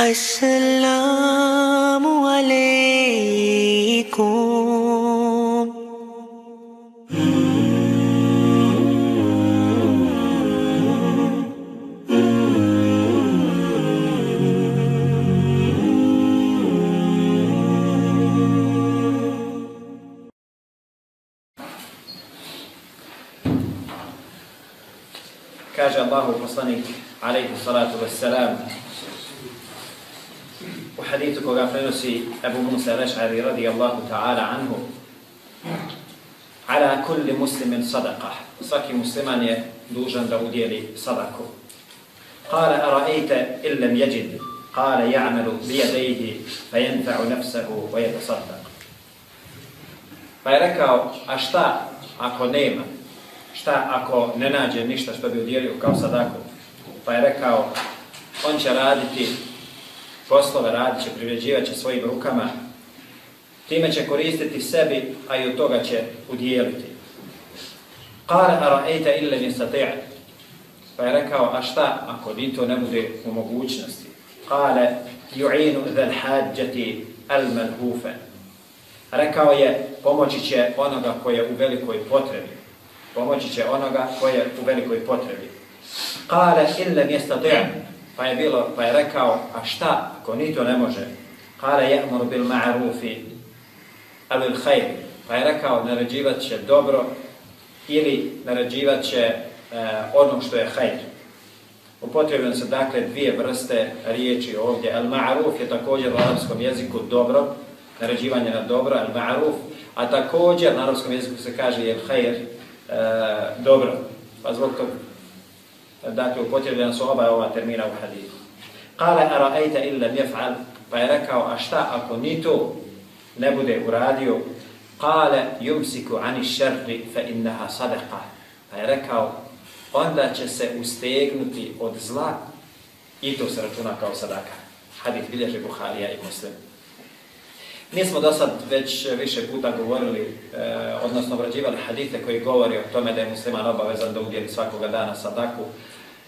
السلام عليكم. كاجا الله وصنيك عليه الصلاة والسلام. Hadithu koga prenosi Abu Musa Reš'ari radijallahu ta'ala anhu, ala kulli muslimin sadaqa. Svaki musliman je dužan da udjeli sadaku. Kale, ara'ejte illam jeđid. Kale, ja'malu bijadejhi, fa jenfa'u nafsahu, wa jetasaddaq. Pa je rekao, a šta ako nema? Šta ako ne nađe ništa što bi udjelio kao sadaku? Pa je rekao, on će raditi poslove, radit će, privređivat će svojim rukama, time će koristiti sebi, a i od toga će udijeliti. Kale ara'ejta ille min stati'a. Pa je rekao, a šta ako ni to ne bude u mogućnosti? Kale, ju'inu dhal hađati al malhufe. Rekao je, pomoći će onoga koje je u velikoj potrebi. Pomoći će onoga koje je u velikoj potrebi. Kale, ille mi stati'a. Pa je bilo, pa je rekao, a šta ako ni to ne može? Kale, je'mur bil ma'rufi ali hajri. Pa je rekao, naređivat će dobro ili naređivat će e, ono što je hajr. Upotrebujem se dakle dvije vrste riječi ovdje. Al ma'ruf je također u arabskom jeziku dobro, naređivanje na dobro, al ma'ruf, a također na arabskom jeziku se kaže je hajr e, dobro. Pa zbog tog, dakle, upotrebljena su oba ova termina u hadithu. Kale, ara'ajta illa mjef'al, pa je rekao, a šta ako ni to ne bude uradio, kale yumsiku ani šerri fe innaha sadaqa. Pa je rekao, onda će se ustegnuti od zla i to se računa kao sadaka. Hadith bilježe Buharija i Muslim. Mi smo do sad već više puta govorili, eh, odnosno obrađivali hadite koji govori o tome da je musliman obavezan da udjeli svakoga dana sadaku.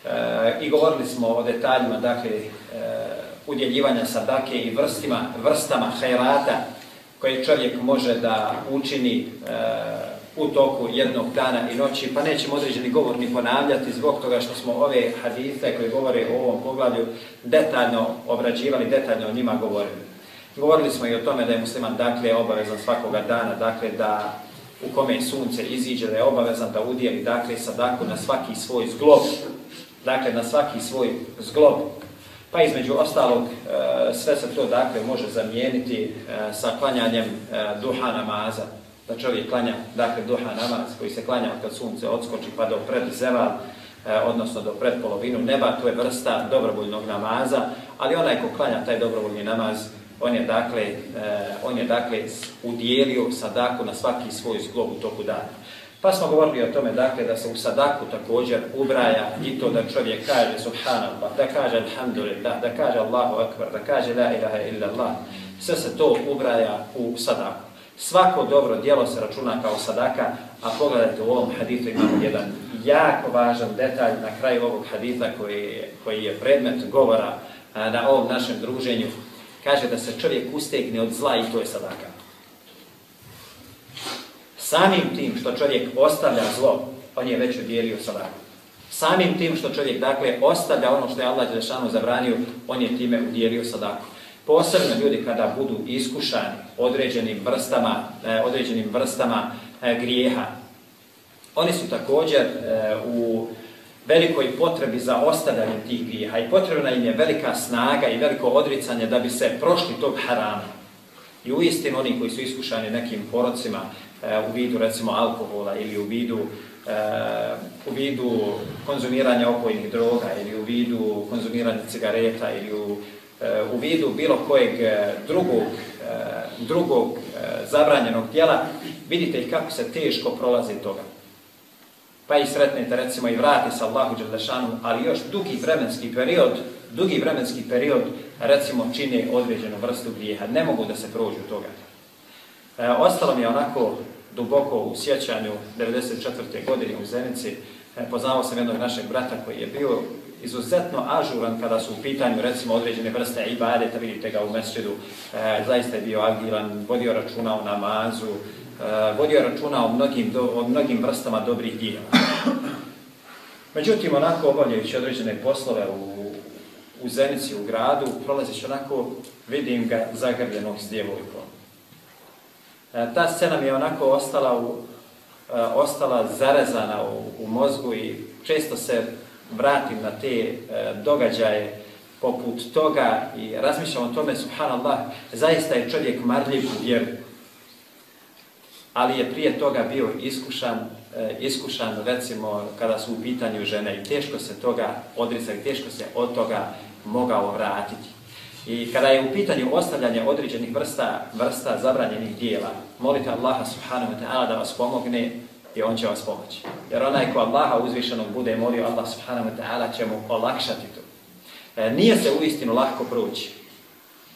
Eh, I govorili smo o detaljima, dakle, eh, udjeljivanja sadake i vrstima, vrstama hajrata koje čovjek može da učini eh, u toku jednog dana i noći, pa nećemo određeni govor ni ponavljati zbog toga što smo ove hadise koje govore o ovom poglavlju detaljno obrađivali, detaljno o njima govorili. Govorili smo i o tome da je musliman dakle obavezan svakoga dana, dakle da u kome sunce iziđe, da je obavezan da udijeli dakle sadaku na svaki svoj zglob, dakle na svaki svoj zglob Pa između ostalog, e, sve se to dakle može zamijeniti e, sa klanjanjem e, duha namaza. Da čovjek klanja, dakle, duha namaz koji se klanja kad sunce odskoči pa do pred zeva, odnosno do pred polovinu neba, to je vrsta dobrovoljnog namaza, ali onaj ko klanja taj dobrovoljni namaz, on je dakle, e, on je dakle udjelio sadaku na svaki svoj zglob u toku dana. Pa smo govorili o tome, dakle, da se u sadaku također ubraja i to da čovjek kaže subhanallah, da kaže alhamdulillah, da kaže Allahu akbar, da kaže la ilaha illa Allah. Sve se to ubraja u sadaku. Svako dobro djelo se računa kao sadaka, a pogledajte u ovom hadithu imamo jedan jako važan detalj na kraju ovog haditha koji je, koji je predmet govora na ovom našem druženju. Kaže da se čovjek ustegne od zla i to je sadaka. Samim tim što čovjek ostavlja zlo, on je već udjelio sadaku. Samim tim što čovjek, dakle, ostavlja ono što je Allah Đelešanu zabranio, on je time udjelio sadaku. Posebno ljudi kada budu iskušani određenim vrstama, eh, određenim vrstama eh, grijeha, oni su također eh, u velikoj potrebi za ostavljanjem tih grijeha i potrebna im je velika snaga i veliko odricanje da bi se prošli tog harama. I u istinu oni koji su iskušani nekim porocima E, u vidu recimo alkohola ili u vidu e, u vidu konzumiranja opojnih droga ili u vidu konzumiranja cigareta ili u, e, u vidu bilo kojeg e, drugog, e, drugog e, zabranjenog tijela, vidite i kako se teško prolazi toga. Pa i sretnete recimo i vrati sa Allahu Đelešanu, ali još dugi vremenski period, dugi vremenski period recimo čine određenu vrstu grijeha. Ne mogu da se prođu toga. E, ostalo mi je onako duboko u sjećanju 94. godine u Zenici. E, poznao sam jednog našeg brata koji je bio izuzetno ažuran kada su u pitanju recimo određene vrste ibadeta, vidite ga u mesčidu, e, zaista je bio agilan, vodio računa o namazu, Eh, vodio računa o mnogim, do, o mnogim vrstama dobrih dijela. Međutim, onako obavljajući određene poslove u, u Zenici, u gradu, prolazeći onako, vidim ga zagrljenog s djevojkom. E, ta scena mi je onako ostala, u, e, ostala zarezana u, u mozgu i često se vratim na te e, događaje poput toga i razmišljam o tome, subhanallah, zaista je čovjek marljiv u vjeru. Ali je prije toga bio iskušan, e, iskušan recimo kada su u pitanju žene i teško se toga odricati, teško se od toga mogao vratiti. I kada je u pitanju ostavljanje određenih vrsta, vrsta zabranjenih dijela, molite Allaha subhanahu wa ta'ala da vas pomogne i on će vas pomoći. Jer onaj ko Allaha uzvišenog bude molio, Allah subhanahu wa ta'ala će mu olakšati to. E, nije se u istinu lahko proći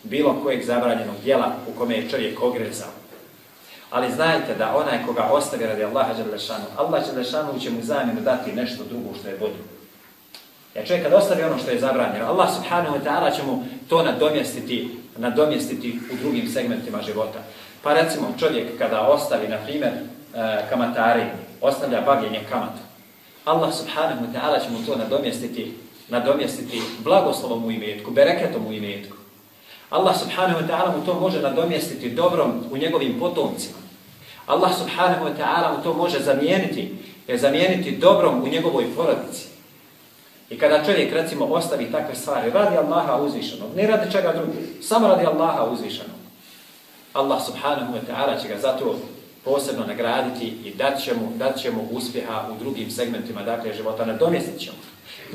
bilo kojeg zabranjenog dijela u kome je čovjek ogrezao. Ali znajte da onaj koga ostavi radi Allaha Đelešanu, Allah Đelešanu će mu zamjenu dati nešto drugo što je bolje. Ja čovjek kad ostavi ono što je zabranjeno, Allah subhanahu wa ta'ala će mu to nadomjestiti, nadomjestiti u drugim segmentima života. Pa recimo čovjek kada ostavi, na primjer, e, kamatari, ostavlja bavljenje kamata. Allah subhanahu wa ta'ala će mu to nadomjestiti, nadomjestiti blagoslovom u imetku, bereketom u imetku. Allah subhanahu wa ta'ala mu to može nadomjestiti dobrom u njegovim potomcima. Allah subhanahu wa ta'ala mu to može zamijeniti, je zamijeniti dobrom u njegovoj porodici. I kada čovjek recimo ostavi takve stvari, radi Allaha uzvišenog, ne radi čega drugi, samo radi Allaha uzvišenog. Allah subhanahu wa ta'ala će ga zato posebno nagraditi i dat će mu, dat će mu uspjeha u drugim segmentima dakle, života, nadomjestit će mu.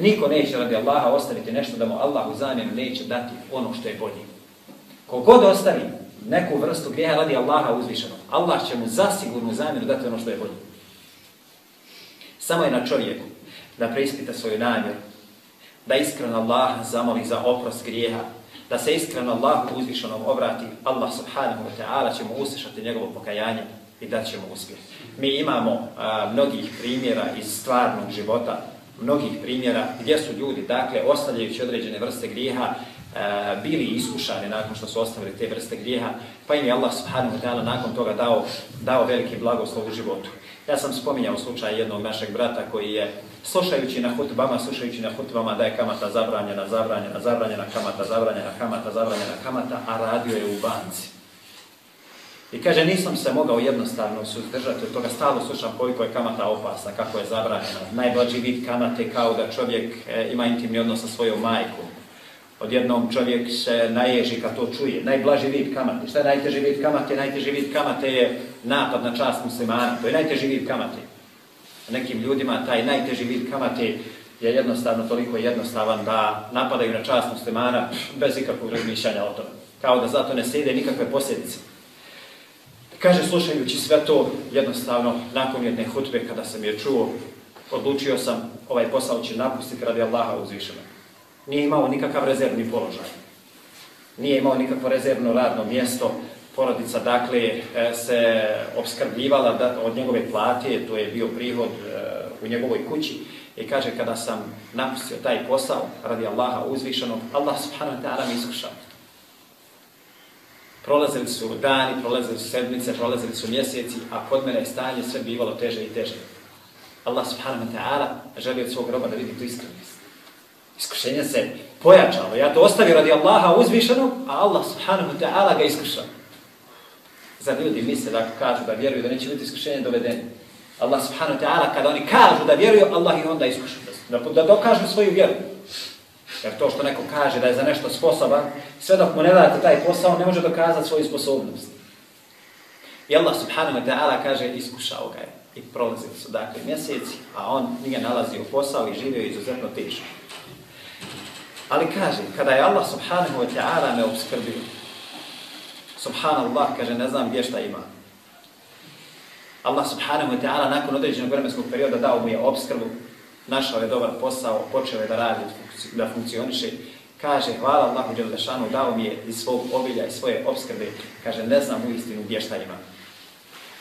Niko neće radi Allaha ostaviti nešto da mu Allah u zamjenu neće dati ono što je bolje. Kogod ostavi neku vrstu grijeha radi Allaha uzvišenog, Allah će mu zasigurnu zamjeru dati ono što je bolje. Samo je na čovjeku da preispita svoju namjeru, da iskreno Allah zamoli za oprost grijeha, da se iskreno Allah uzvišenom obrati, Allah subhanahu wa ta'ala će mu uslišati njegovo pokajanje i da će mu uspjeh. Mi imamo a, mnogih primjera iz stvarnog života, mnogih primjera gdje su ljudi, dakle, ostavljajući određene vrste grijeha, E, bili iskušani nakon što su ostavili te vrste grijeha, pa im je Allah subhanahu wa ta'ala nakon toga dao, dao veliki blagoslov u životu. Ja sam spominjao slučaj jednog našeg brata koji je slušajući na hutbama, slušajući na hutbama da je kamata zabranjena, zabranjena, zabranjena kamata, zabranjena kamata, zabranjena kamata, a radio je u banci. I kaže, nisam se mogao jednostavno suzdržati od toga, stalo slušam koliko je kamata opasna, kako je zabranjena. Najblađi vid kamate kao da čovjek e, ima intimni odnos sa svojom majkom. Odjednom čovjek se naježi kad to čuje. Najblaži vid kamate. Šta je najteži vid kamate? Najteži vid kamate je napad na čast muslimana. To je najteži vid kamate. Nekim ljudima taj najteži vid kamate je jednostavno toliko jednostavan da napadaju na čast muslimana bez ikakvog razmišljanja o tome. Kao da zato ne slijede nikakve posljedice. Kaže, slušajući sve to, jednostavno, nakon jedne hutbe, kada sam je čuo, odlučio sam ovaj posao će napustiti radi Allaha uzvišena. Nije imao nikakav rezervni položaj. Nije imao nikakvo rezervno radno mjesto. Porodica, dakle, e, se obskrbljivala od njegove plate, to je bio prihod e, u njegovoj kući. I kaže, kada sam napustio taj posao radi Allaha uzvišenog, Allah subhanahu wa ta'ala mi iskušao. Prolazili su dani, prolazili su sedmice, prolazili su mjeseci, a kod mene je stanje sve bivalo teže i teže. Allah subhanahu wa ta'ala želi od svog roba da vidi tu iskrenost. Iskušenje se pojačalo. Ja to ostavio radi Allaha uzvišenog, a Allah subhanahu ta'ala ga iskušao. Za ljudi misle da kažu da vjeruju da neće biti iskušenje dovedeni. Allah subhanahu ta'ala kada oni kažu da vjeruju, Allah ih onda iskuša. Da, da dokažu svoju vjeru. Jer to što neko kaže da je za nešto sposoban, sve dok mu ne date taj posao, ne može dokazati svoju sposobnost. I Allah subhanahu wa ta'ala kaže, iskušao ga je. I prolazili su dakle mjeseci, a on nije nalazio posao i živio izuzetno teško. Ali kaže, kada je Allah subhanahu wa ta'ala me obskrbio, subhanallah, kaže, ne znam gdje šta ima. Allah subhanahu wa ta'ala nakon određenog vremenskog perioda dao mu je obskrbu, našao je dobar posao, počeo je da radi, da funkcioniše, kaže, hvala Allahu Đelešanu, dao mi je iz svog obilja i svoje obskrbe, kaže, ne znam u istinu gdje šta ima.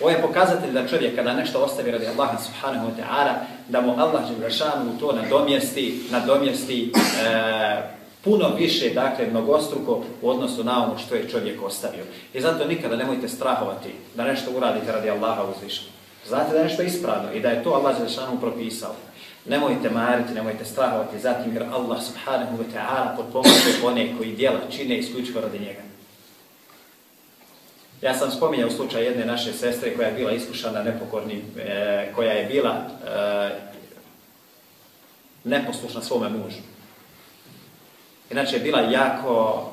Ovo je pokazatelj da čovjek kada nešto ostavi radi Allaha subhanahu wa ta'ala, da mu Allah Đelešanu to nadomjesti, nadomjesti e, puno više, dakle, mnogostruko u odnosu na ono što je čovjek ostavio. I zato nikada nemojte strahovati da nešto uradite radi Allaha uzvišeno. Znate da je nešto ispravno i da je to Allah Đelešanu propisao. Nemojte mariti, nemojte strahovati zatim jer Allah subhanahu wa ta'ala potpomože one koji dijela čine isključivo radi njega. Ja sam spominjao slučaj jedne naše sestre koja je bila iskušana nepokornim, e, koja je bila e, neposlušna svome mužu. Inače je bila jako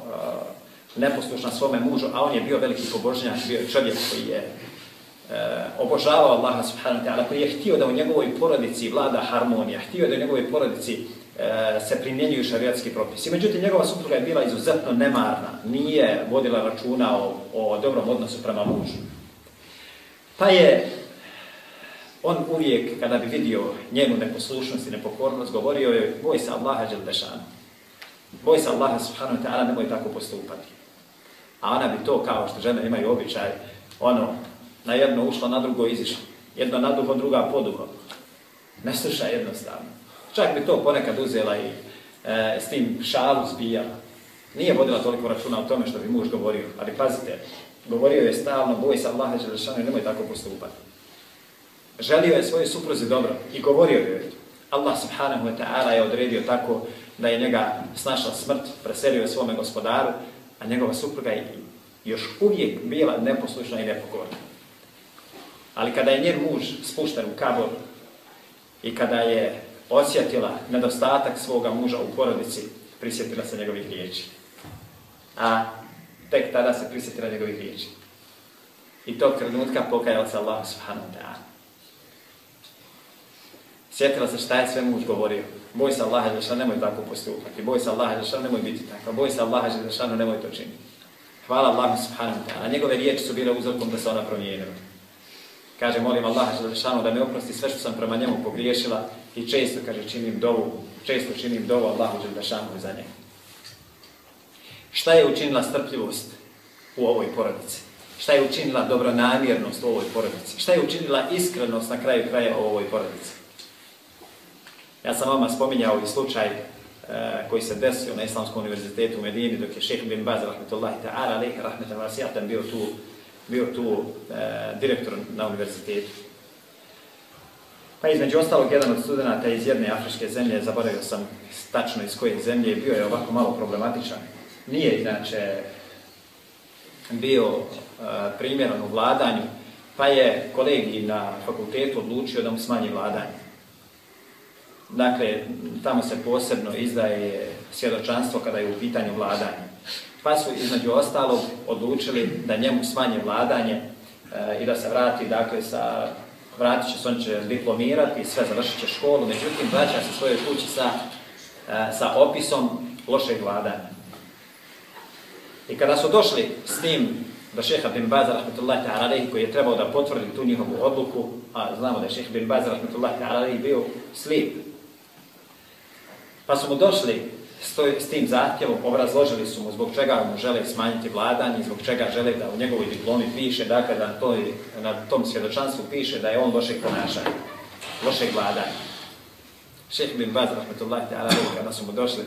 e, neposlušna svome mužu, a on je bio veliki pobožnjak, bio je čovjek koji je e, obožavao Allaha subhanahu wa ta'ala, koji je htio da u njegovoj porodici vlada harmonija, htio da u njegovoj porodici E, se primjenjuju šariatski propisi. Međutim, njegova supruga je bila izuzetno nemarna, nije vodila računa o, o dobrom odnosu prema mužu. Pa je on uvijek, kada bi vidio njenu neposlušnost i nepokornost, govorio je, boj se Allaha Đeldešan, Boj se Allaha subhanahu wa ta'ala, nemoj tako postupati. A ona bi to, kao što žene imaju običaj, ono, na jedno ušlo, na drugo izišlo, Jedno na duho, druga po duho. Ne sluša jednostavno. Čak bi to ponekad uzela i e, s tim šalu zbijala. Nije vodila toliko računa o tome što bi muž govorio. Ali pazite, govorio je stalno, boj se Allaha Đelešanu nemoj tako postupati. Želio je svoje supruzi dobro i govorio je Allah subhanahu wa ta'ala je odredio tako da je njega snašla smrt, preselio je svome gospodaru, a njegova supruga je još uvijek bila neposlušna i nepokorna. Ali kada je njen muž spušten u kabor i kada je osjetila nedostatak svoga muža u porodici, prisjetila se njegovih riječi. A tek tada se prisjetila njegovih riječi. I tog trenutka pokajala se Allah subhanahu wa ta'ala. Sjetila se šta je sve muž govorio. Boj se Allaha Đelešanu, nemoj tako postupati. Boj se Allaha Đelešanu, nemoj biti tako. Boj se Allaha Đelešanu, nemoj to činiti. Hvala Allahu subhanahu wa ta'ala. Njegove riječi su bile uzorkom da se ona promijenila. Kaže, molim Allaha Đelešanu da me oprosti sve što sam prema njemu pogriješila i često, kaže, činim dovu, često činim dovu Allahu Đelešanu za njega. Šta je učinila strpljivost u ovoj porodici? Šta je učinila dobronamjernost u ovoj porodici? Šta je učinila iskrenost na kraju kraja u ovoj porodici? Ja sam vama spominjao i slučaj e, koji se desio na Islamskom univerzitetu u Medini, dok je šeheh bin Baz, rahmetullahi ta'ala, alaihi rahmetan vasijatan, bio tu, bio tu e, direktor na univerzitetu. Pa između ostalog, jedan od studenta iz jedne afričke zemlje, zaboravio sam tačno iz koje zemlje, bio je ovako malo problematičan. Nije, inače, bio uh, primjeran u vladanju, pa je kolegi na fakultetu odlučio da mu smanji vladanje. Dakle, tamo se posebno izdaje svjedočanstvo kada je u pitanju vladanje. Pa su između ostalog odlučili da njemu smanje vladanje uh, i da se vrati, dakle, sa vratit će se, on će diplomirati i sve, završit će školu, međutim, vraća se svoje kući sa, e, sa opisom lošeg vladanja. I kada su došli s tim da šeha bin Baz, rahmetullahi ta'ala koji je trebao da potvrdi tu njihovu odluku, a znamo da je šeha bin Baz, rahmetullahi ta'ala bio slijep. Pa su mu došli s, s tim zahtjevom, obrazložili su mu zbog čega mu žele smanjiti vladanje, zbog čega žele da u njegovoj diplomi piše, dakle da na, na tom svjedočanstvu piše da je on lošeg ponašanja, lošeg vladanja. Šeha bin Baz, rahmetullahi ta'ala alaihi, kada su mu došli,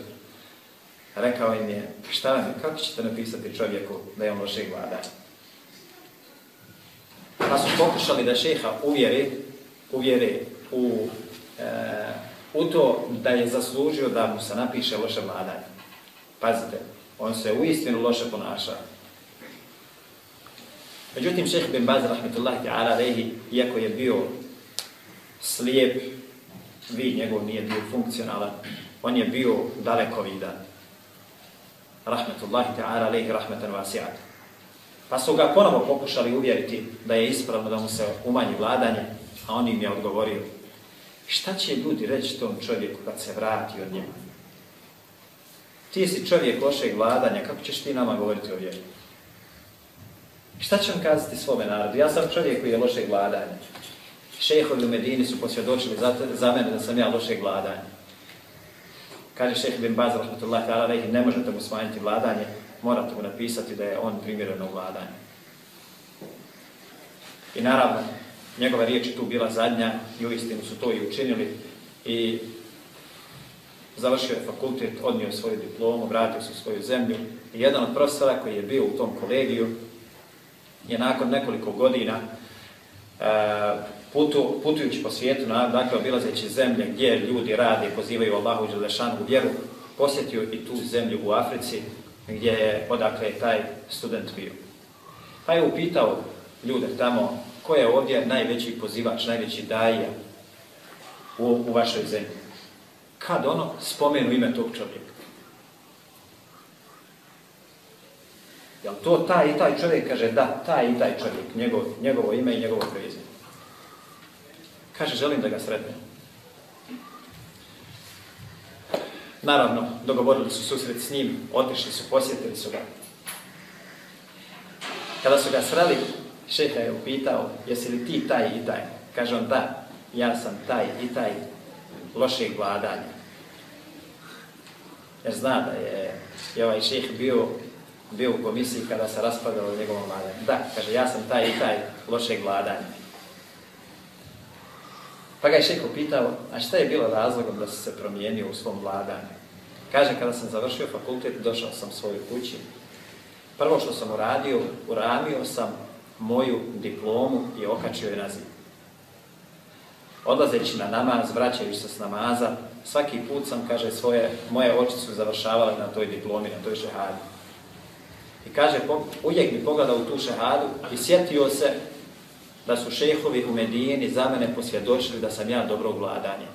rekao im je, pa šta vam je, kako ćete napisati čovjeku da je on lošeg vladanja? Pa su pokušali da šeha uvjeri, uvjeri u, e, u to da je zaslužio da mu se napiše loše vladanje. Pazite, on se u istinu loše ponaša. Međutim, šeheh bin Baz, rahmetullahi ta'ala, rehi, iako je bio slijep, vid njegov nije bio funkcionalan, on je bio daleko vidan rahmetullahi ta'ala rehi, rahmetan vasi'at. Pa su ga ponovo pokušali uvjeriti da je ispravno da mu se umanji vladanje, a on im je odgovorio, šta će ljudi reći tom čovjeku kad se vrati od njega? Ti si čovjek lošeg vladanja, kako ćeš ti nama govoriti o vjeru? Šta će on kazati svome narodu? Ja sam čovjek koji je lošeg vladanja. Šehovi u Medini su posvjedočili za, za mene da sam ja lošeg vladanja. Kaže šeht bin Baz, rahmatullahi ta'ala, rehi, ne možete mu smanjiti vladanje, morate mu napisati da je on primjereno vladanje. I naravno, njegova riječ je tu bila zadnja i uistinu su to i učinili i završio je fakultet, odnio svoju diplomu, vratio se u svoju zemlju i jedan od profesora koji je bio u tom kolegiju je nakon nekoliko godina e, putu, putujući po svijetu, na, dakle obilazeći zemlje gdje ljudi rade i pozivaju Allahu i Đelešanu u vjeru, posjetio i tu zemlju u Africi gdje je odakle taj student bio. Pa je upitao ljude tamo ko je ovdje najveći pozivač, najveći daja u, u vašoj zemlji. Kad ono spomenu ime tog čovjeka? Jel to taj i taj čovjek? Kaže da, taj i taj čovjek, njegov, njegovo ime i njegovo prezime. Kaže, želim da ga sretnem. Naravno, dogovorili su susret s njim, otišli su, posjetili su ga. Kada su ga sreli, šeha je upitao, jesi li ti taj i taj? Kaže on, da, ja sam taj i taj lošeg vladanja. Jer zna da je, je ovaj šeh bio, bio u komisiji kada se raspadalo njegovom vladanju. Da, kaže, ja sam taj i taj lošeg vladanja. Pa ga je šeh upitao, a šta je bilo razlogom da si se promijenio u svom vladanju? Kaže, kada sam završio fakultet, došao sam svoju kući. Prvo što sam uradio, uramio sam moju diplomu i okačio je na zid. Odlazeći na namaz, vraćajući se s namaza, svaki put sam, kaže, svoje, moje oči su završavale na toj diplomi, na toj šehadi. I kaže, uvijek mi pogledao u tu šehadu i sjetio se da su šehovi u Medijeni za mene posvjedočili da sam ja dobro vladanje.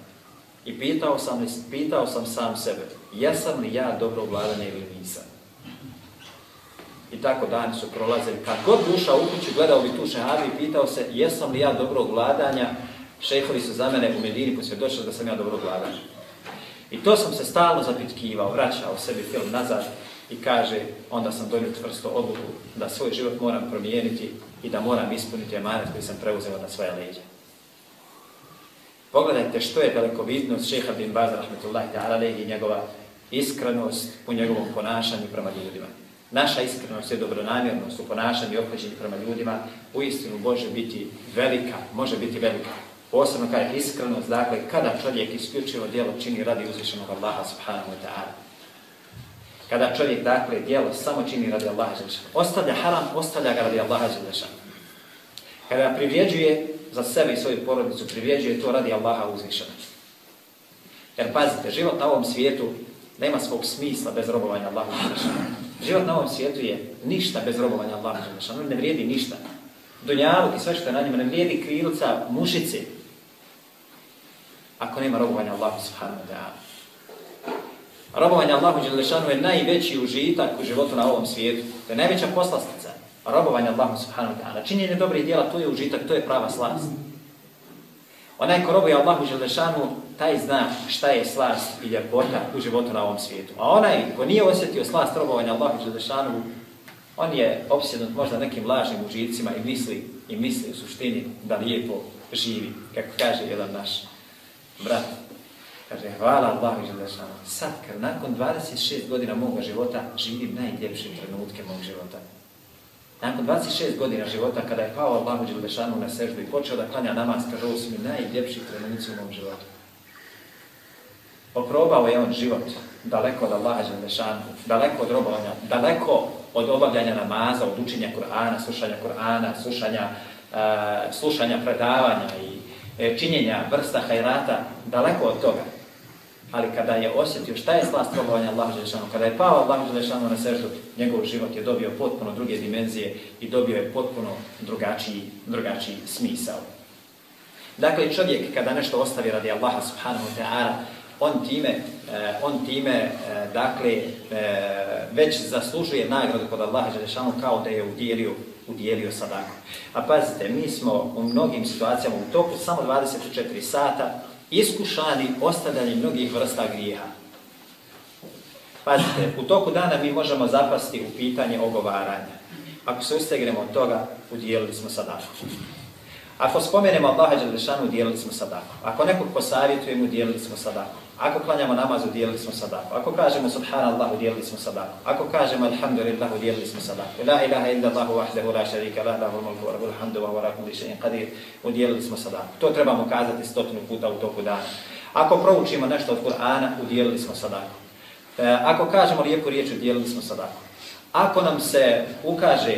I pitao sam, pitao sam sam sebe, jesam li ja dobro vladanje ili nisam? I tako dani su prolazili. Kad god ušao u kuću, gledao bi tu šehadu i pitao se, jesam li ja dobro vladanja? Šehovi su za mene u Medini posvjedočili da sam ja dobro vladanja. I to sam se stalno zapitkivao, vraćao sebi film nazad i kaže, onda sam donio tvrsto odluku da svoj život moram promijeniti i da moram ispuniti emanet koji sam preuzeo na svoje leđe. Pogledajte što je dalekovidnost šeha bin Baza rahmetullahi ta'ala i njegova iskrenost u njegovom ponašanju prema ljudima. Naša iskrenost i dobronamjernost u ponašanju i obhođenju prema ljudima u istinu može biti velika, može biti velika. Posebno kada je iskrenost, dakle, kada čovjek isključivo djelo čini radi uzvišenog Allaha subhanahu wa ta'ala. Kada čovjek, dakle, djelo samo čini radi Allaha želešana. Ostavlja haram, ostavlja ga radi Allaha želešana. Kada privjeđuje za sebe i svoju porodicu, privjeđuje to radi Allaha uzvišenog. Jer pazite, život na ovom svijetu nema svog smisla bez robovanja Allaha želešana. Život na ovom svijetu je ništa bez robovanja Allaha Đelešanu, ne vrijedi ništa. Dunjaluk i sve što je na njima ne vrijedi krilca mušice. Ako nema robovanja Allahu subhanahu wa ta'ala. Robovanje Allahu Đelešanu je najveći užitak u životu na ovom svijetu. To je najveća poslastica. Robovanje Allahu subhanahu wa ta'ala. Činjenje dobrih dijela, to je užitak, to je prava slast. Onaj ko robuje Allahu Želešanu, taj zna šta je slast i ljepota u životu na ovom svijetu. A onaj ko nije osjetio slast robovanja Allahu Želešanu, on je opsjednut možda nekim lažnim užicima i misli, i misli u suštini da lijepo živi, kako kaže jedan naš brat. Kaže, hvala Allahu Želešanu, Sad, kad nakon 26 godina moga života živim najljepše trenutke mog života. Nakon 26 godina života, kada je pao Allahu Đelešanu na seždu i počeo da klanja namaz, kaže, ovo su mi najljepši trenutci u mom životu. Oprobao je on život daleko od Allaha Đelešanu, daleko od robovanja, daleko od obavljanja namaza, od učenja Kur'ana, slušanja Kur'ana, slušanja, uh, slušanja predavanja i e, činjenja vrsta hajrata, daleko od toga. Ali kada je osjetio šta je slast robovanja Allaha Želešanu, kada je pao Allaha Želešanu na seždu, njegov život je dobio potpuno druge dimenzije i dobio je potpuno drugačiji, drugačiji smisao. Dakle, čovjek kada nešto ostavi radi Allaha subhanahu wa ta'ala, on time, eh, on time eh, dakle, eh, već zaslužuje nagradu kod Allaha Želešanu kao da je udjelio, udjelio sadaku. A pazite, mi smo u mnogim situacijama u toku samo 24 sata iskušani ostavljanjem mnogih vrsta grijeha. Pazite, u toku dana mi možemo zapasti u pitanje ogovaranja. Ako se ustegnemo od toga, udijelili smo sadaku. Ako spomenemo Allaha Đelešanu, udijelili smo sadaku. Ako nekog posavjetujemo, udijelili smo sadaku. Ako klanjamo namaz, udjelili smo sadaku. Ako kažemo subhanallah, udjelili smo sadaku. Ako kažemo alhamdulillah, udjelili smo sadaku. La ilaha illa Allahu wahdahu la sharika lah, lahu mulku wa lahul hamdu wa huwa ala kulli shay'in qadir. Udjelili smo sadaku. To trebamo kazati stotinu puta u toku dana. Ako proučimo nešto od Kur'ana, udjelili smo sadaku. E, ako kažemo lijepu riječ, udjelili smo sadaku. Ako nam se ukaže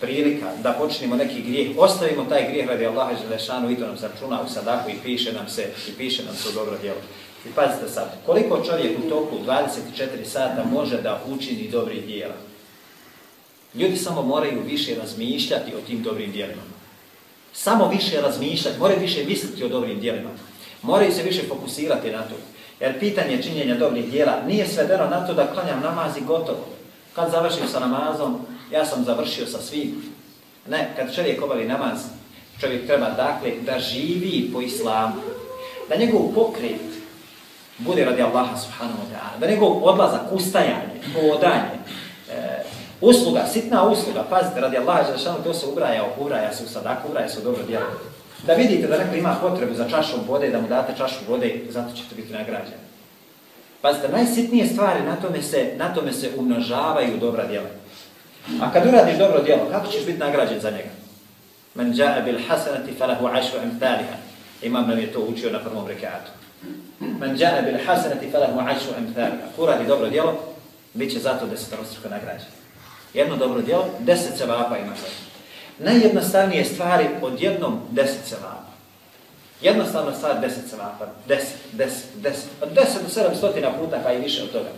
prilika da počnemo neki grijeh, ostavimo taj grijeh radi Allaha i Želešanu i to nam se računa u sadaku i piše nam se, i piše nam se u dobro djelo. I pazite sad, koliko čovjek u toku 24 sata može da učini dobrih dijela? Ljudi samo moraju više razmišljati o tim dobrim dijelima. Samo više razmišljati, moraju više misliti o dobrim dijelima. Moraju se više fokusirati na to. Jer pitanje činjenja dobrih dijela nije svedeno na to da klanjam namaz i gotovo. Kad završim sa namazom, ja sam završio sa svim. Ne, kad čovjek obavi namaz, čovjek treba dakle da živi po islamu. Da njegov pokret bude radi Allaha subhanahu wa ta'ala. Da njegov odlazak, ustajanje, povodanje, e, usluga, sitna usluga, pazite, radi Allaha subhanahu to se ubraja, ubraja se u sadaku, ubraja se u dobro djelo. Da vidite da neko ima potrebu za čašom vode, da mu date čašu vode, zato ćete biti nagrađeni. Pazite, najsitnije stvari na tome se, na tome se umnožavaju dobra djela. A kad uradiš dobro djelo, kako ćeš biti nagrađen za njega? Men ja'a bil hasanati falahu ašu amthaliha. Imam nam je to učio na prvom rekatu. Man džana bil hasanati falahu ašu amthaliha. Ko radi dobro djelo, bit će zato desetorostruko nagrađen. Jedno dobro djelo, deset cevapa ima za Najjednostavnije stvari od jednom deset cevapa. Jednostavno stvar deset cevapa. Deset, deset, deset. Od deset do sedam stotina puta, pa i više od toga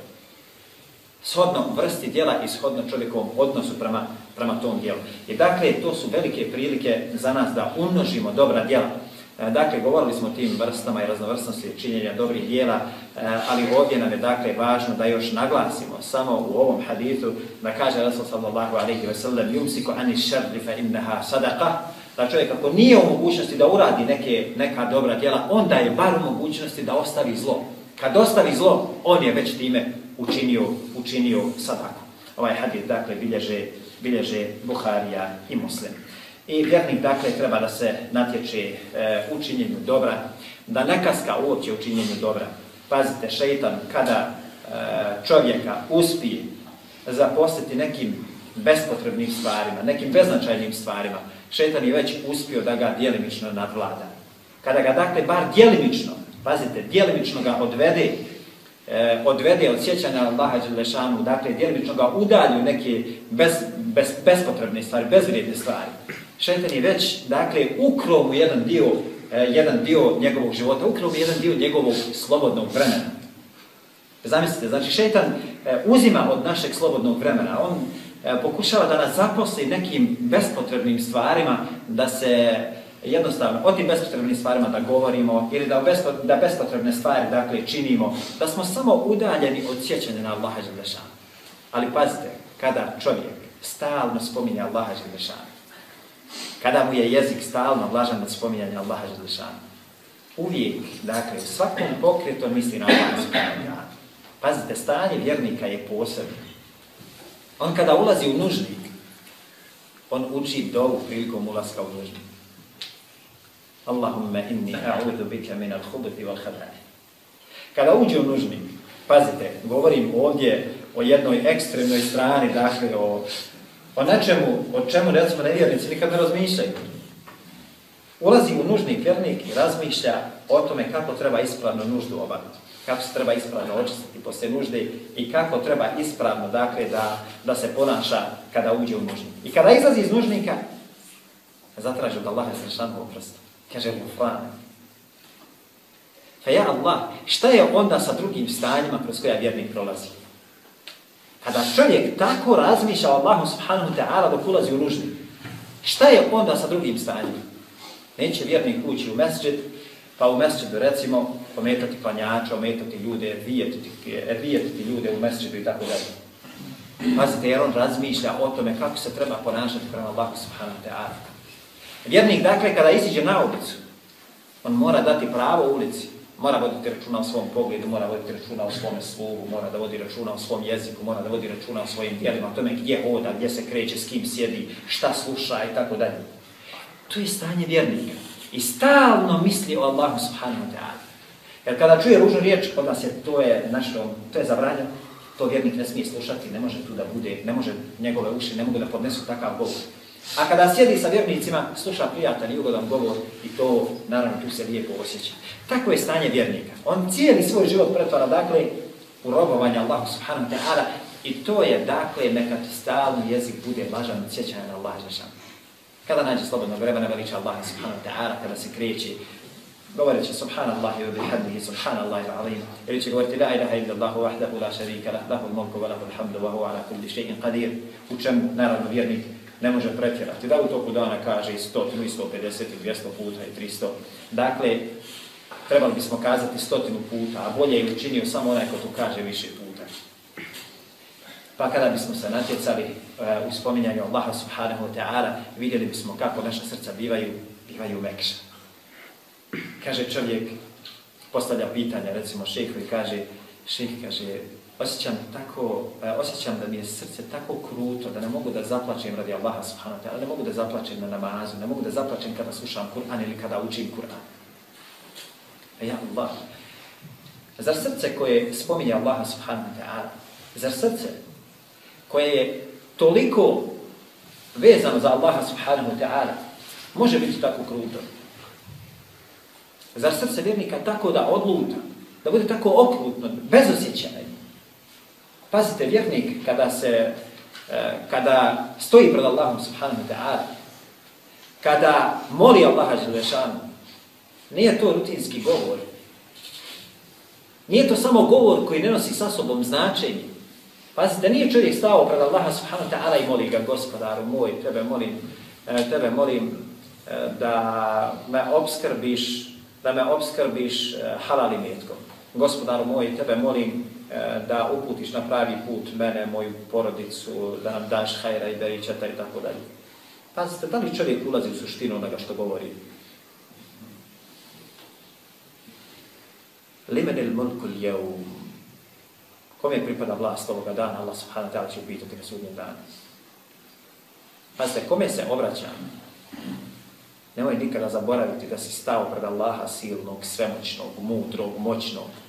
shodno vrsti djela i shodno čovjekovom odnosu prema, prema tom djelu. I dakle, to su velike prilike za nas da umnožimo dobra djela. E, dakle, govorili smo o tim vrstama i raznovrstnosti činjenja dobrih dijela, e, ali ovdje nam je dakle važno da još naglasimo samo u ovom hadithu da kaže Rasul sallallahu alaihi wa sallam yumsiku ani šarri fa innaha sadaqa da čovjek ako nije u mogućnosti da uradi neke, neka dobra djela, onda je bar u mogućnosti da ostavi zlo. Kad ostavi zlo, on je već time učinio, učinio sadaku. Ovaj hadith, dakle, bilježe, bilježe Buharija i Muslim. I vjernik, dakle, treba da se natječe e, u činjenju dobra, da ne kaska uopće u činjenju dobra. Pazite, šeitan, kada e, čovjeka uspije zaposliti nekim bespotrebnim stvarima, nekim beznačajnim stvarima, šeitan je već uspio da ga dijelimično nadvlada. Kada ga, dakle, bar dijelimično, pazite, dijelimično ga odvede e, odvede od sjećanja Allaha Đelešanu, dakle, djelimično ga udalju neke bez, bez, bespotrebne stvari, bezvrijedne stvari. Šetan je već, dakle, ukro mu jedan dio, eh, jedan dio njegovog života, ukro mu jedan dio njegovog slobodnog vremena. Zamislite, znači, šetan eh, uzima od našeg slobodnog vremena, on eh, pokušava da nas zaposli nekim bespotrebnim stvarima, da se jednostavno o tim bespotrebnim stvarima da govorimo ili da, bespo, da bespotrebne stvari dakle, činimo, da smo samo udaljeni od sjećanja na Allaha Đelešanu. Ali pazite, kada čovjek stalno spominje Allaha Đelešanu, kada mu je jezik stalno vlažan od spominjanja Allaha Đelešanu, uvijek, dakle, svakom pokretom misli na Allaha Đelešanu. Pazite, stanje vjernika je posebno. On kada ulazi u nužnik, on uči dovu prilikom ulaska u nužnik. Allahumma inni a'udhu bika min al-khubuthi wal khaba'i. Kada uđe u nužnik, pazite, govorim ovdje o jednoj ekstremnoj strani, dakle o, o nečemu, o čemu recimo nevjernici nikad ne razmišljaju. Ulazi u nužni vjernik i razmišlja o tome kako treba ispravno nuždu obaviti. Kako se treba ispravno očistiti posle nužde i kako treba ispravno, dakle, da, da se ponaša kada uđe u nužnik. I kada izlazi iz nužnika, zatraži od Allaha srešanu oprostu. Kaže mu Frane. Fe ja Allah, šta je onda sa drugim stanjima kroz koja vjernik prolazi? Kada čovjek tako razmišlja o Allahu subhanahu ta'ala dok ulazi u nužni, šta je onda sa drugim stanjem? Neće vjernik ući u mesđid, pa u mesđidu recimo pometati klanjača, ometati ljude, vijetiti, eh, vijetiti ljude u mesđidu i tako dalje. Pazite, jer on razmišlja o tome kako se treba ponašati prema Allahu subhanahu ta'ala. Vjernik, dakle, kada isiđe na ulicu, on mora dati pravo ulici, mora voditi računa o svom pogledu, mora voditi računa o svome slugu, mora da vodi računa o svom jeziku, mora da vodi računa o svojim dijelima, o tome gdje hoda, gdje se kreće, s kim sjedi, šta sluša i tako dalje. To je stanje vjernika. I stalno misli o Allahu subhanahu wa ta'ala. Jer kada čuje ružnu riječ, kod nas je, to je našo, to je zabranjeno, to vjernik ne smije slušati, ne može tu da bude, ne može njegove uši, ne mogu da podnesu takav govor. A kada sjedi sa vjernicima, sluša prijatelj i ugodan govor i to, naravno, tu se lijepo osjeća. Tako je stanje vjernika. On cijeli svoj život pretvara, dakle, u robovanje Allahu subhanahu ta'ala i to je, dakle, nekad stalni jezik bude lažan od sjećanja na Allah Žešan. Kada nađe slobodno vremena, veliča Allah subhanahu ta'ala, kada se kreće, govorit će subhanallahi wa bihamdihi subhanallahi al-azim ili će govoriti la ilaha illa Allah wahdahu la sharika lah lahu al-mulku wa lahu al-hamdu wa huwa ala kulli shay'in qadir u čemu naravno vjernik ne može pretjerati. Da u toku dana kaže i 100 i 150 i 200 puta i 300 dakle trebali bismo kazati stotinu puta a bolje je učinio samo onaj ko to kaže više puta. Pa kada bismo se natjecali uh, u spominjanju Allaha subhanahu wa ta'ala vidjeli bismo kako naša srca bivaju bivaju mekša. Kaže čovjek, postavlja pitanje, recimo šehovi kaže, šeh kaže, osjećam tako, e, osjećam da mi je srce tako kruto, da ne mogu da zaplačem radi Allaha subhanahu wa ta'ala, ne mogu da zaplačem na namazu, ne mogu da zaplačem kada slušam Kur'an ili kada učim Kur'an. A ja Allah, zar srce koje spominje Allaha subhanahu wa ta'ala, zar srce koje je toliko vezano za Allaha subhanahu wa ta'ala, može biti tako kruto? Zar srce vjernika tako da odluta, da bude tako okrutno, bez? Pazite, vjernik kada se, e, kada stoji pred Allahom subhanahu wa ta'ala, kada moli Allaha Želešanu, nije to rutinski govor. Nije to samo govor koji ne nosi sa sobom značenje. Pazite, nije čovjek stao pred Allaha subhanahu wa ta'ala i moli ga, gospodaru moj, tebe molim, e, tebe molim e, da me obskrbiš da me obskrbiš uh, halal imetkom. Gospodaru moj, tebe molim Eh, da uputiš na pravi put mene, moju porodicu, da nam daš hajra i beričata i tako dalje. Pazite, da li čovjek ulazi u suštinu onoga što govori? Limen il mulku ljeum. Kome pripada vlast ovoga dana? Allah subhanahu ta'ala će upitati na sudnjem danu. Pazite, kome se obraćam? Nemoj nikada zaboraviti da si stao pred Allaha silnog, svemoćnog, mudrog, moćnog.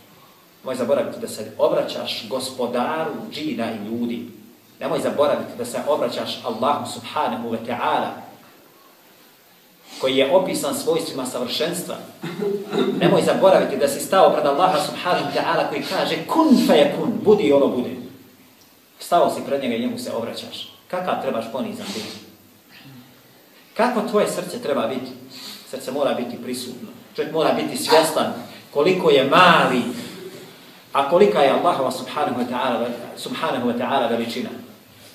Nemoj zaboraviti da se obraćaš gospodaru džina i ljudi. Nemoj zaboraviti da se obraćaš Allahu subhanahu wa ta'ala koji je opisan svojstvima savršenstva. Nemoj zaboraviti da si stao pred Allaha subhanahu wa ta'ala koji kaže kun fe je kun, budi ono budi. Stao si pred njega i njemu se obraćaš. Kakav trebaš ponizan biti? Kako tvoje srce treba biti? Srce mora biti prisutno. Čovjek mora biti svjestan koliko je mali, a kolika je Allahova subhanahu wa ta'ala subhanahu wa ta'ala veličina.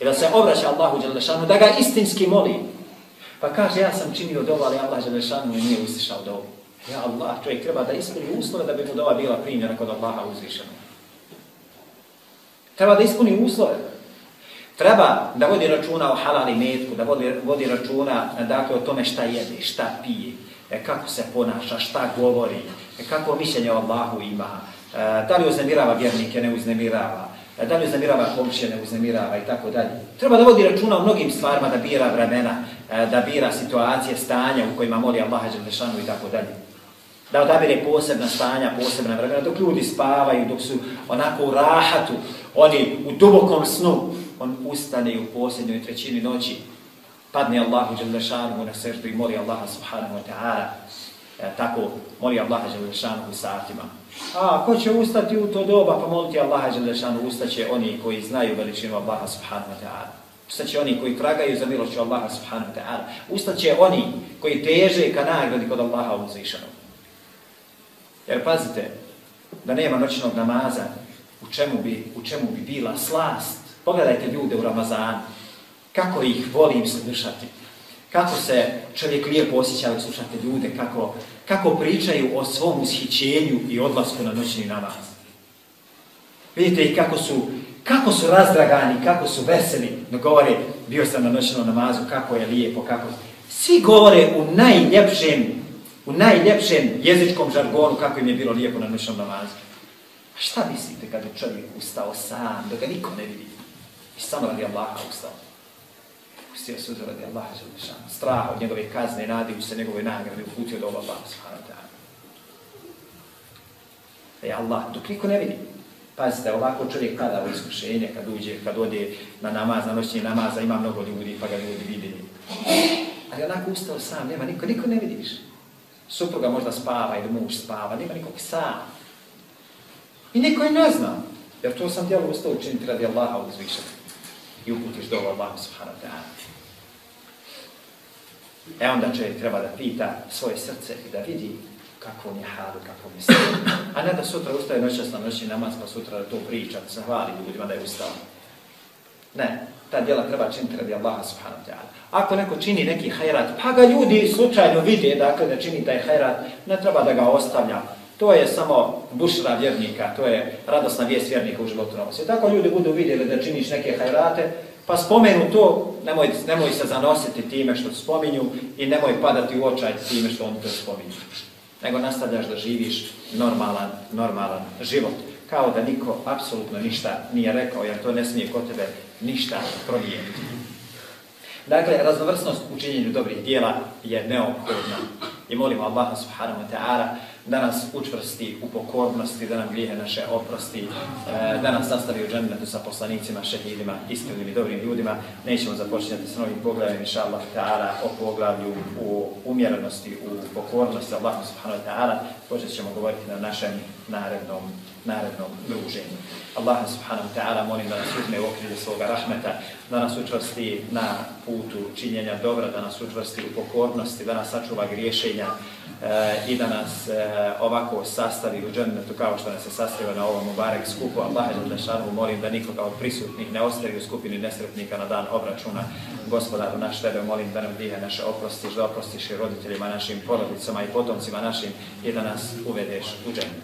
I da se obraća Allahu Đalešanu, da ga istinski moli. Pa kaže, ja sam činio dovu, ali Allah Đalešanu nije uslišao dovu. Ja Allah, čovjek treba da ispuni uslove da bi mu dova bila primjena kod Allaha uzvišena. Treba da ispuni uslove. Treba da vodi računa o halal i metku, da vodi, vodi računa dakle, o tome šta jede, šta pije, e kako se ponaša, šta govori, e, kako mišljenje o Allahu ima, E, da li uznemirava vjernike, ne uznemirava, e, da li uznemirava komšće, ne uznemirava i tako dalje. Treba da vodi računa o mnogim stvarima, da bira vremena, e, da bira situacije, stanja u kojima moli Allaha Đelešanu i tako dalje. Da odabire posebna stanja, posebna vremena, dok ljudi spavaju, dok su onako u rahatu, oni u dubokom snu, on ustane u posljednjoj trećini noći, padne Allahu Đelešanu na srtu i moli Allaha subhanahu wa ta'ala, e, tako moli Allaha Đelešanu u satima. A ko će ustati u to doba pa moliti Allaha Đelešanu, ustaće oni koji znaju veličinu Allaha subhanahu wa ta'ala. Ustaće oni koji tragaju za milošću Allaha subhanahu wa ta'ala. Ustaće oni koji teže ka nagradi kod Allaha uzvišanog. Jer pazite, da nema noćnog namaza, u čemu bi, u čemu bi bila slast Pogledajte ljude u Ramazanu, kako ih volim slušati, kako se čovjek lijepo osjeća da slušate ljude, kako, kako pričaju o svom ushićenju i odlasku na noćni namaz. Vidite ih kako su, kako su razdragani, kako su veseli, no govore, bio sam na noćnom namazu, kako je lijepo, kako... Svi govore u najljepšem, u najljepšem jezičkom žargonu kako im je bilo lijepo na noćnom namazu. A šta mislite kad je čovjek ustao sam, da ga niko ne vidi? I samo radi Allaha ustao. Pustio suze radi Allaha želešan. Strah od njegove kazne, nadi u se njegove nagrade, uputio do Allah subhanahu wa ta'ala. da Allah, dok niko ne vidi. Pazite, ovako čovjek kada u iskušenje, kad uđe, kad ode na namaz, na noćni namaz, ima mnogo ljudi, pa ga ljudi vidi. Ali onako ustao sam, nema niko, niko ne vidiš. Supruga možda spava ili muž spava, nema nikog sam. I niko i ne zna. Jer to sam djelo ustao učiniti radi Allaha uzvišati. I uputiš do Allahu subhanahu wa ta'ala. E onda čovjek treba da pita svoje srce i da vidi kako on je halu, kako on je srce. A ne da sutra ustaje noćas na noćni namaz, pa sutra da to priča, da se hvali ljudima da je ustao. Ne, ta djela treba činiti radi Allaha subhanahu wa ta'ala. Ako neko čini neki hajrat, pa ga ljudi slučajno vide, dakle da čini taj hajrat, ne treba da ga ostavlja. To je samo bušra vjernika, to je radosna vijest vjernika u životu novosti. Tako ljudi budu vidjeli da činiš neke hajrate, pa spomenu to, nemoj, nemoj se zanositi time što spominju i nemoj padati u očaj time što oni to spominju. Nego nastavljaš da živiš normalan, normalan život. Kao da niko apsolutno ništa nije rekao, jer to ne smije kod tebe ništa promijeniti. Dakle, raznovrsnost u činjenju dobrih dijela je neophodna. I molimo Allaha subhanahu wa ta'ala da nas učvrsti u pokornosti, da nam grijehe naše oprosti, e, da nas sastavi u džennetu sa poslanicima, šehidima, iskrenim i dobrim ljudima. Nećemo započinjati sa novim poglavljem, inša Allah ta'ala, o poglavlju u umjerenosti, u pokornosti Allahu subhanahu wa ta'ala. Počet ćemo govoriti na našem narednom, narednom druženju. Allah subhanahu wa ta'ala molim da nas uzme u okrilje svoga rahmeta, da nas učvrsti na putu činjenja dobra, da nas učvrsti u pokornosti, da nas sačuva griješenja, e, i da nas e, ovako sastavi u džennetu kao što nas je sastavio na ovom Mubarek skupu. Allah je Đelešanu molim da nikoga od prisutnih ne ostavi u skupini nesretnika na dan obračuna. Gospodaru naš tebe molim da nam dihe naše oprostiš, da oprostiš i roditeljima našim, porodicama i potomcima našim i da nas uvedeš u džennetu.